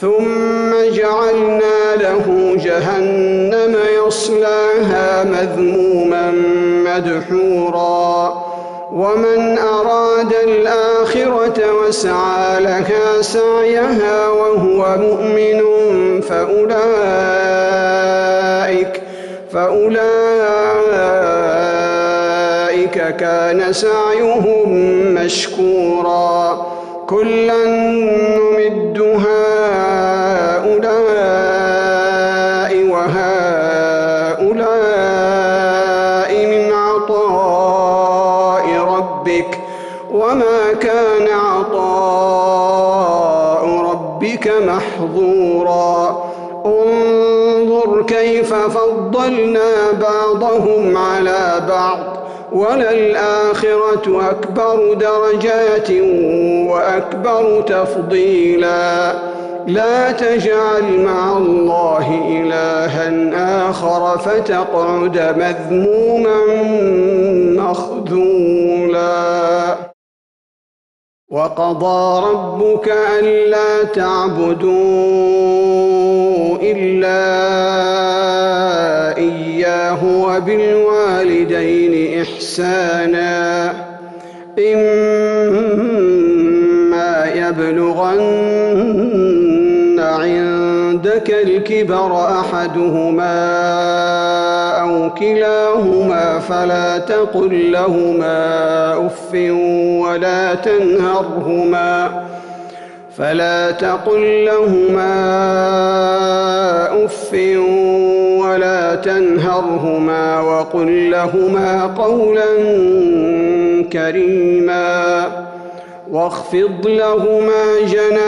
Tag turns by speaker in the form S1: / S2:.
S1: ثم جعلنا له جهنم يصلاها مذموما مدحورا. ومن أراد الآخرة وسعى لها سعيها وهو مؤمن فأولئك فأولئك كان سعيهم مشكورا. كلا نمد هؤلاء كيف فضلنا بعضهم على بعض وللآخرة أكبر درجات وأكبر تفضيلا لا تجعل مع الله إلها آخر فتقعد مذموما مخذولا وقضى ربك ألا تعبدوا إلا إياه وبالوالدين إحسانا. إما يبلغن عندك الكبر أحدهما أو كلاهما فلا تقل لهما أف ولا تنهرهما فلا تقل لهما أف ولا تنهرهما وقل لهما قولا كريما واخفض لهما جناح